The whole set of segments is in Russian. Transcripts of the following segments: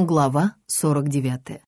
Глава 49.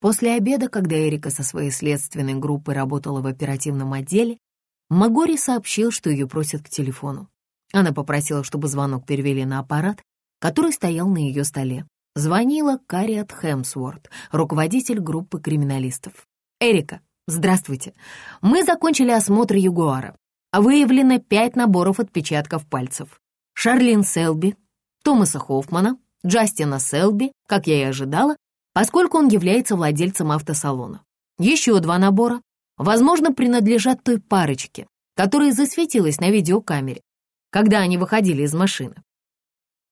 После обеда, когда Эрика со своей следственной группой работала в оперативном отделе, Магори сообщил, что ее просят к телефону. Она попросила, чтобы звонок перевели на аппарат, который стоял на ее столе. Звонила Кариат Хемсворт, руководитель группы криминалистов. «Эрика, здравствуйте. Мы закончили осмотр Ягуара. Выявлено пять наборов отпечатков пальцев. Шарлин Селби, Томаса Хоффмана, Джастина Селби, как я и ожидала, поскольку он является владельцем автосалона. Еще два набора, возможно, принадлежат той парочке, которая засветилась на видеокамере, когда они выходили из машины.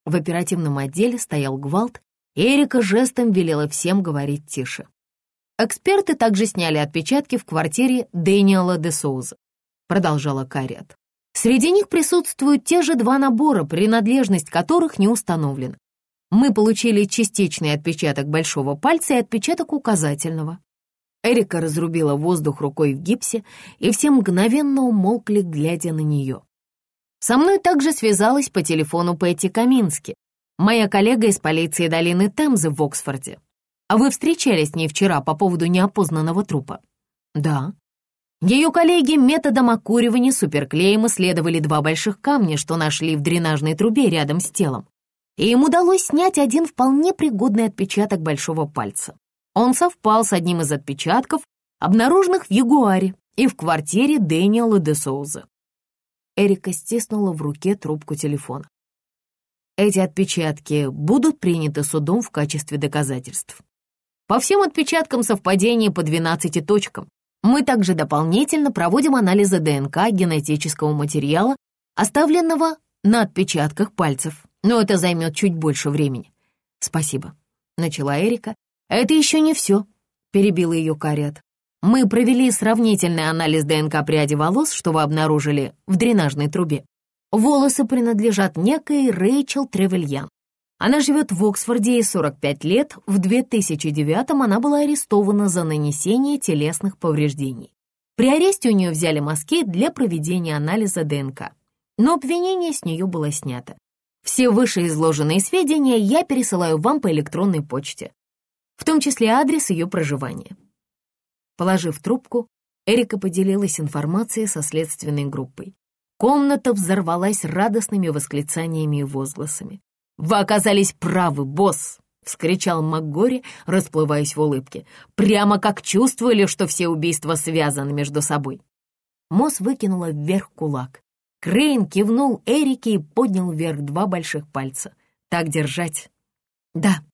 В оперативном отделе стоял гвалт, и Эрика жестом велела всем говорить тише. Эксперты также сняли отпечатки в квартире Дэниела де Соуза, продолжала Кариат. Среди них присутствуют те же два набора, принадлежность которых не установлена мы получили частичный отпечаток большого пальца и отпечаток указательного. Эрика разрубила воздух рукой в гипсе, и все мгновенно умолкли, глядя на нее. Со мной также связалась по телефону Пэтти Камински, моя коллега из полиции долины Темзы в Оксфорде. А вы встречались с ней вчера по поводу неопознанного трупа? Да. Ее коллеги методом окуривания суперклеем исследовали два больших камня, что нашли в дренажной трубе рядом с телом и им удалось снять один вполне пригодный отпечаток большого пальца. Он совпал с одним из отпечатков, обнаруженных в Ягуаре и в квартире Дэниела де Соуза. Эрика стиснула в руке трубку телефона. Эти отпечатки будут приняты судом в качестве доказательств. По всем отпечаткам совпадения по 12 точкам. Мы также дополнительно проводим анализы ДНК генетического материала, оставленного на отпечатках пальцев но это займет чуть больше времени. Спасибо, начала Эрика. Это еще не все, перебила ее Кариат. Мы провели сравнительный анализ ДНК пряди волос, что вы обнаружили в дренажной трубе. Волосы принадлежат некой Рэйчел Тревельян. Она живет в Оксфорде ей 45 лет. В 2009-м она была арестована за нанесение телесных повреждений. При аресте у нее взяли мазки для проведения анализа ДНК. Но обвинение с нее было снято. Все вышеизложенные сведения я пересылаю вам по электронной почте, в том числе адрес ее проживания. Положив трубку, Эрика поделилась информацией со следственной группой. Комната взорвалась радостными восклицаниями и возгласами. «Вы оказались правы, босс!» — вскричал МакГори, расплываясь в улыбке. «Прямо как чувствовали, что все убийства связаны между собой». Мосс выкинула вверх кулак. Крейн кивнул Эрике и поднял вверх два больших пальца. «Так держать». «Да,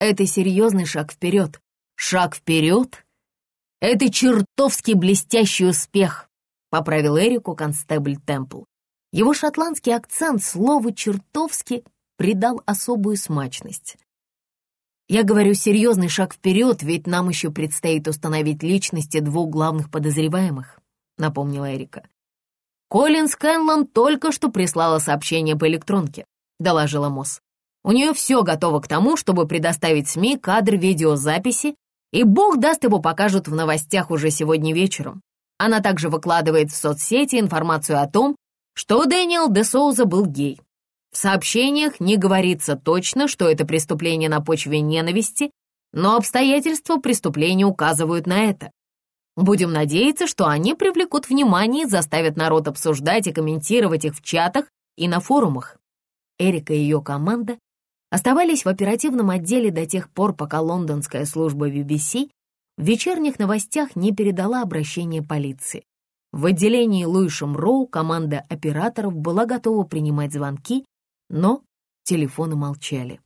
это серьезный шаг вперед. Шаг вперед? Это чертовски блестящий успех», — поправил Эрику констебль Темпл. Его шотландский акцент слову «чертовски» придал особую смачность. «Я говорю серьезный шаг вперед, ведь нам еще предстоит установить личности двух главных подозреваемых», — напомнила Эрика. «Колин Скэнлон только что прислала сообщение по электронке», — доложила Мосс. «У нее все готово к тому, чтобы предоставить СМИ кадр видеозаписи, и бог даст его покажут в новостях уже сегодня вечером. Она также выкладывает в соцсети информацию о том, что Дэниел де Соуза был гей. В сообщениях не говорится точно, что это преступление на почве ненависти, но обстоятельства преступления указывают на это. Будем надеяться, что они привлекут внимание и заставят народ обсуждать и комментировать их в чатах и на форумах. Эрика и ее команда оставались в оперативном отделе до тех пор, пока лондонская служба BBC в вечерних новостях не передала обращение полиции. В отделении Луишем Роу команда операторов была готова принимать звонки, но телефоны молчали.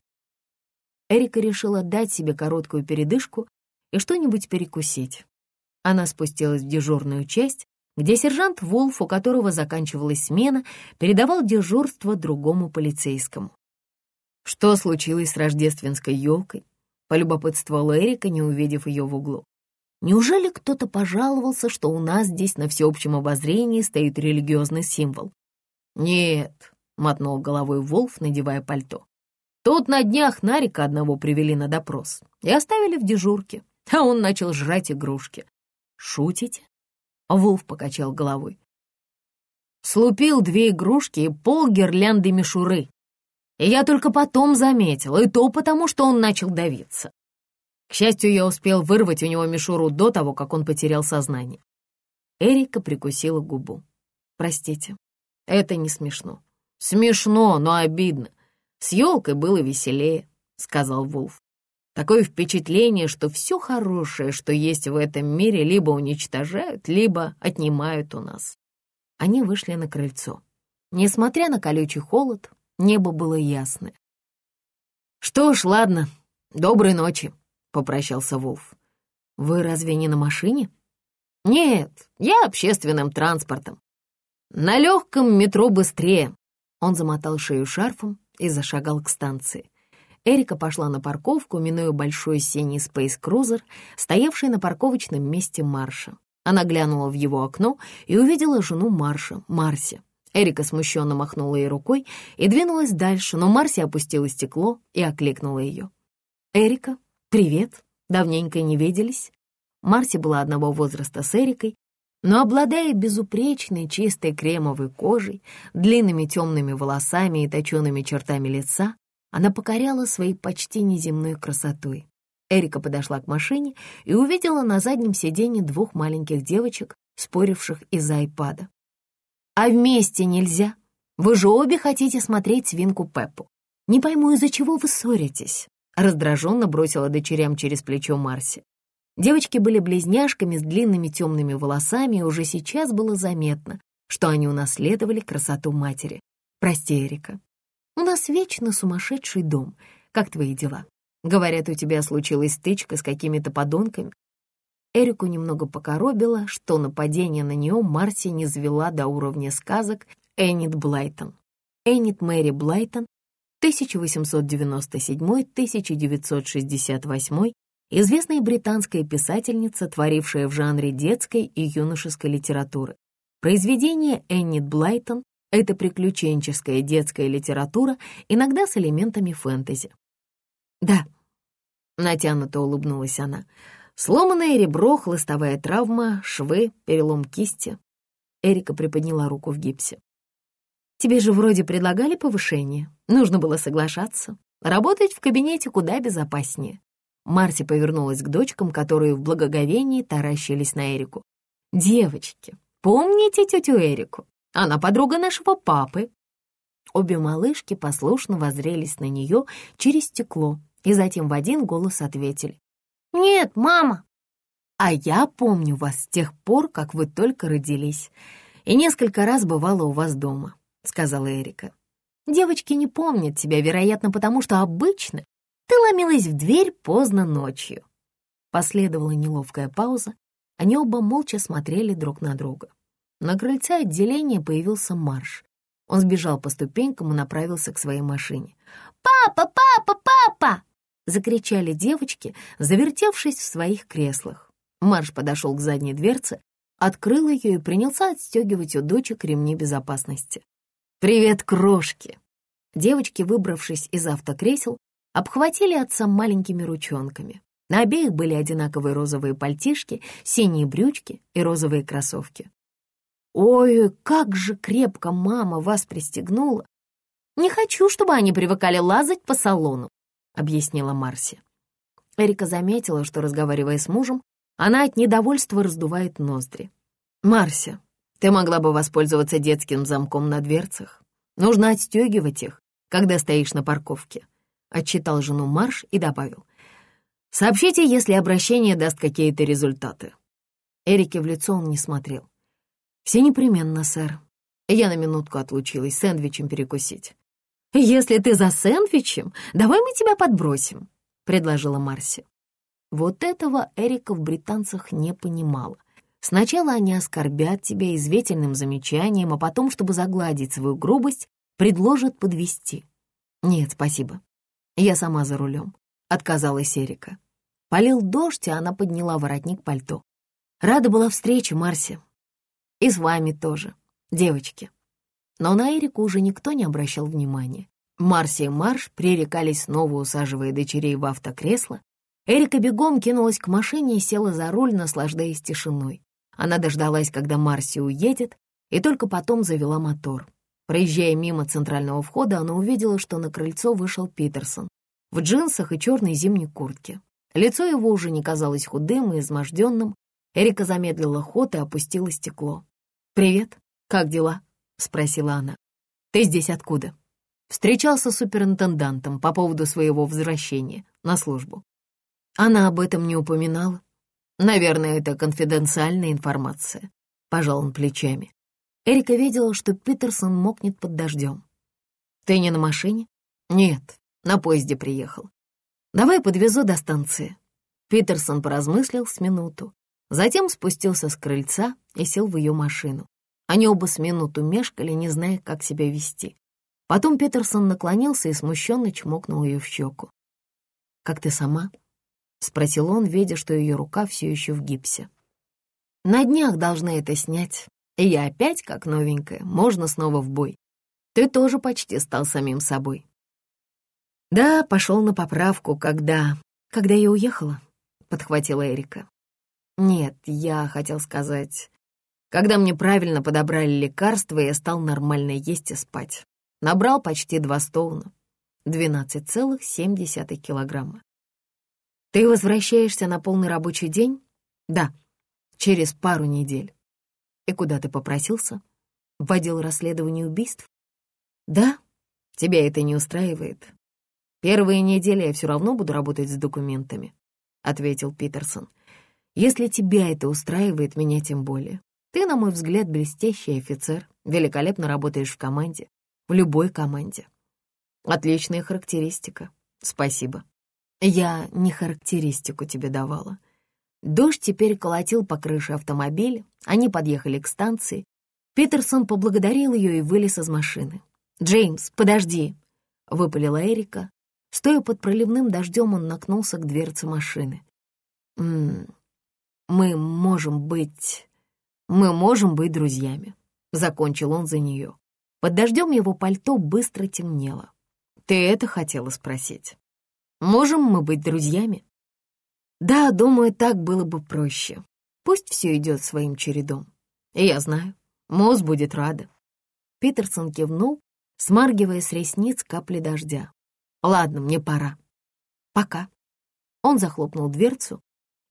Эрика решила дать себе короткую передышку и что-нибудь перекусить. Она спустилась в дежурную часть, где сержант Вулф, у которого заканчивалась смена, передавал дежурство другому полицейскому. «Что случилось с рождественской елкой?» — полюбопытствовала Эрика, не увидев ее в углу. «Неужели кто-то пожаловался, что у нас здесь на всеобщем обозрении стоит религиозный символ?» «Нет», — мотнул головой Волф, надевая пальто. «Тут на днях Нарика одного привели на допрос и оставили в дежурке, а он начал жрать игрушки. «Шутите?» — Вулф покачал головой. Слупил две игрушки и пол гирлянды мишуры. И я только потом заметил, и то потому, что он начал давиться. К счастью, я успел вырвать у него мишуру до того, как он потерял сознание. Эрика прикусила губу. «Простите, это не смешно». «Смешно, но обидно. С елкой было веселее», — сказал Вулф. «Такое впечатление, что все хорошее, что есть в этом мире, либо уничтожают, либо отнимают у нас». Они вышли на крыльцо. Несмотря на колючий холод, небо было ясное. «Что ж, ладно, доброй ночи», — попрощался Вулф. «Вы разве не на машине?» «Нет, я общественным транспортом. На легком метро быстрее». Он замотал шею шарфом и зашагал к станции. Эрика пошла на парковку, минуя большой синий Space Cruiser, стоявший на парковочном месте Марша. Она глянула в его окно и увидела жену Марша, Марси. Эрика смущенно махнула ей рукой и двинулась дальше, но Марси опустила стекло и окликнула ее. «Эрика, привет! Давненько не виделись». Марси была одного возраста с Эрикой, но, обладая безупречной чистой кремовой кожей, длинными темными волосами и точеными чертами лица, она покоряла своей почти неземной красотой. Эрика подошла к машине и увидела на заднем сиденье двух маленьких девочек, споривших из-за айпада. «А вместе нельзя? Вы же обе хотите смотреть свинку Пеппу. Не пойму, из-за чего вы ссоритесь?» Раздраженно бросила дочерям через плечо Марси. Девочки были близняшками с длинными темными волосами, и уже сейчас было заметно, что они унаследовали красоту матери. «Прости, Эрика, у нас вечно сумасшедший дом. Как твои дела?» Говорят, у тебя случилась стычка с какими-то подонками. Эрику немного покоробило, что нападение на нее Марси не звела до уровня сказок Эннет Блайтон. Эннет Мэри Блайтон, 1897-1968, известная британская писательница, творившая в жанре детской и юношеской литературы. Произведение Эннет Блайтон — это приключенческая детская литература, иногда с элементами фэнтези. Да, Натянуто улыбнулась она. Сломанное ребро, хлыстовая травма, швы, перелом кисти. Эрика приподняла руку в гипсе. «Тебе же вроде предлагали повышение. Нужно было соглашаться. Работать в кабинете куда безопаснее». Марти повернулась к дочкам, которые в благоговении таращились на Эрику. «Девочки, помните тетю Эрику? Она подруга нашего папы». Обе малышки послушно воззрелись на нее через стекло, и затем в один голос ответили. «Нет, мама!» «А я помню вас с тех пор, как вы только родились, и несколько раз бывала у вас дома», — сказала Эрика. «Девочки не помнят тебя, вероятно, потому что обычно ты ломилась в дверь поздно ночью». Последовала неловкая пауза, они оба молча смотрели друг на друга. На крыльце отделения появился Марш. Он сбежал по ступенькам и направился к своей машине. «Папа, папа, папа!» — закричали девочки, завертевшись в своих креслах. Марш подошел к задней дверце, открыл ее и принялся отстегивать у дочек ремни безопасности. «Привет, крошки!» Девочки, выбравшись из автокресел, обхватили отца маленькими ручонками. На обеих были одинаковые розовые пальтишки, синие брючки и розовые кроссовки. «Ой, как же крепко мама вас пристегнула! Не хочу, чтобы они привыкали лазать по салону объяснила Марси. Эрика заметила, что, разговаривая с мужем, она от недовольства раздувает ноздри. «Марси, ты могла бы воспользоваться детским замком на дверцах. Нужно отстегивать их, когда стоишь на парковке», — отчитал жену Марш и добавил. «Сообщите, если обращение даст какие-то результаты». Эрике в лицо он не смотрел. «Все непременно, сэр. Я на минутку отлучилась сэндвичем перекусить. «Если ты за сэндвичем, давай мы тебя подбросим», — предложила Марси. Вот этого Эрика в британцах не понимала. Сначала они оскорбят тебя извительным замечанием, а потом, чтобы загладить свою грубость, предложат подвести. «Нет, спасибо. Я сама за рулем», — отказалась Эрика. Полил дождь, и она подняла воротник пальто. Рада была встрече, Марси. И с вами тоже, девочки. Но на Эрику уже никто не обращал внимания. Марси и Марш пререкались снова, усаживая дочерей в автокресло. Эрика бегом кинулась к машине и села за руль, наслаждаясь тишиной. Она дождалась, когда Марси уедет, и только потом завела мотор. Проезжая мимо центрального входа, она увидела, что на крыльцо вышел Питерсон в джинсах и черной зимней куртке. Лицо его уже не казалось худым и изможденным. Эрика замедлила ход и опустила стекло. «Привет, как дела?» — спросила она. «Ты здесь откуда?» Встречался с суперинтендантом по поводу своего возвращения на службу. Она об этом не упоминала. Наверное, это конфиденциальная информация. Пожал он плечами. Эрика видела, что Питерсон мокнет под дождем. «Ты не на машине?» «Нет, на поезде приехал. Давай подвезу до станции». Питерсон поразмыслил с минуту, затем спустился с крыльца и сел в ее машину. Они оба с минуту мешкали, не зная, как себя вести. Потом Питерсон наклонился и смущенно чмокнул ее в щеку. «Как ты сама?» — спросил он, видя, что ее рука все еще в гипсе. «На днях должны это снять, и я опять как новенькая, можно снова в бой. Ты тоже почти стал самим собой». «Да, пошел на поправку, когда... когда я уехала», — подхватила Эрика. «Нет, я хотел сказать, когда мне правильно подобрали лекарства, я стал нормально есть и спать. Набрал почти два стоуна, 12,7 килограмма. Ты возвращаешься на полный рабочий день? Да, через пару недель. И куда ты попросился? В отдел расследования убийств? Да, тебя это не устраивает. Первые недели я все равно буду работать с документами, ответил Питерсон. Если тебя это устраивает, меня тем более. Ты, на мой взгляд, блестящий офицер, великолепно работаешь в команде, в любой команде. Отличная характеристика. Спасибо. Я не характеристику тебе давала. Дождь теперь колотил по крыше автомобиля, они подъехали к станции. Питерсон поблагодарил ее и вылез из машины. «Джеймс, подожди!» — выпалила Эрика. Стоя под проливным дождем, он накнулся к дверце машины. «М «Мы можем быть...» Мы можем быть друзьями», — закончил он за нее. Под дождем его пальто быстро темнело. «Ты это хотела спросить? Можем мы быть друзьями?» «Да, думаю, так было бы проще. Пусть все идет своим чередом. И я знаю, Моз будет рада». Питерсон кивнул, смаргивая с ресниц капли дождя. «Ладно, мне пора. Пока». Он захлопнул дверцу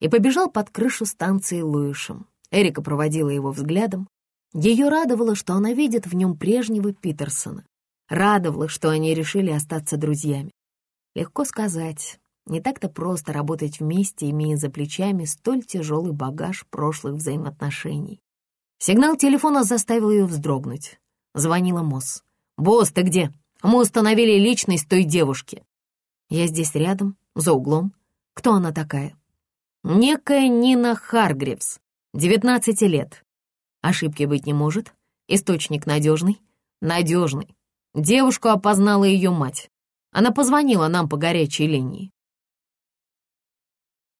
и побежал под крышу станции Луишем. Эрика проводила его взглядом. Ее радовало, что она видит в нем прежнего Питерсона. Радовало, что они решили остаться друзьями. Легко сказать, не так-то просто работать вместе, имея за плечами столь тяжелый багаж прошлых взаимоотношений. Сигнал телефона заставил ее вздрогнуть. Звонила Мосс. «Босс, ты где? Мы установили личность той девушки». «Я здесь рядом, за углом. Кто она такая?» «Некая Нина Харгривс. Девятнадцати лет. Ошибки быть не может. Источник надежный? Надежный. Девушку опознала ее мать. Она позвонила нам по горячей линии.